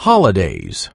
Holidays.